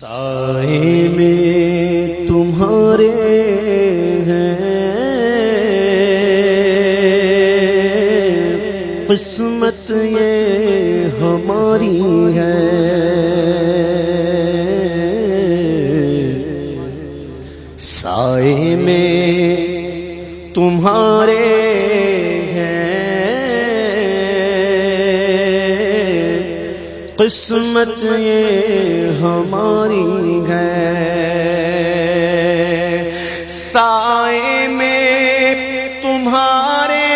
سائے میں تمہارے ہیں۔ قسمت یہ ہماری ہے۔ سائے میں تمہارے قسمت یہ ہماری ہے۔ سائے میں تمہارے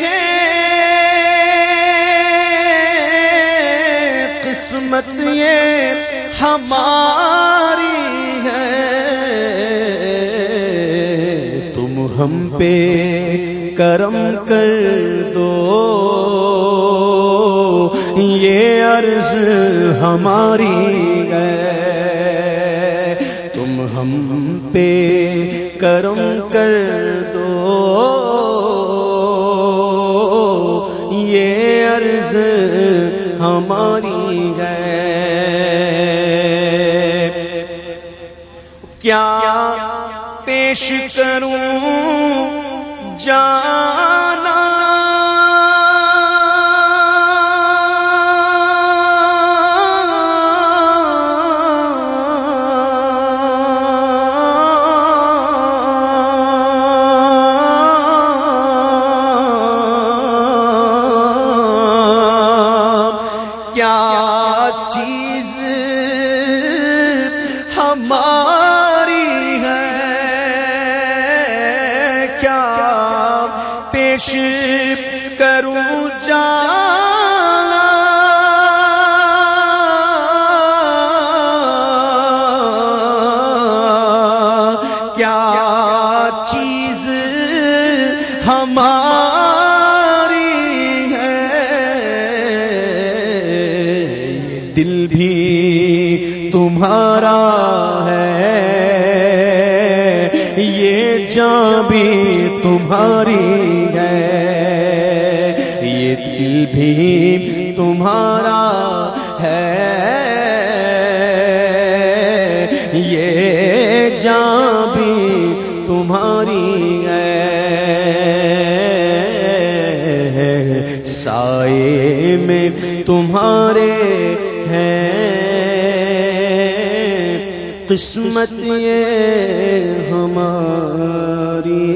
ہیں۔ قسمت یہ ہماری ہے۔ تم ہم پہ کرم کر دو۔ عرض ہماری ہے۔ تم ہم پہ کرم کر دو۔ یہ عرض ہماری ہے۔ کیا پیش کروں جانا کیا چیز ہماری ہے۔ کیا پیش کروں جانا؟ کیا چیز ہماری دل بھی تمہارا ہے۔ یہ جان بھی تمہاری ہے۔ یہ دل بھی تمہارا ہے۔ یہ جان بھی تمہاری ہے۔ سائے میں تمہارے ہیں۔ قسمت یہ ہماری